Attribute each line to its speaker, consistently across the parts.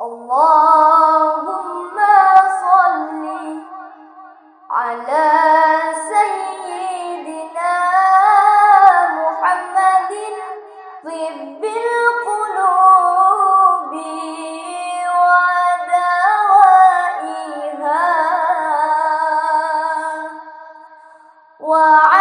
Speaker 1: اللهم صل على سيدنا محمد طب القلوب ودوائها. وعافية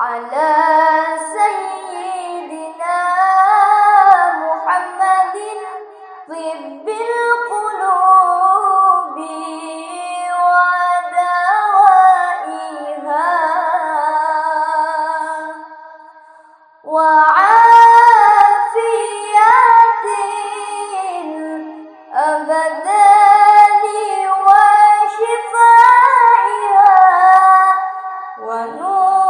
Speaker 1: على سيدنا محمد طب القلوب ودوائها وعافية وشفائها ونور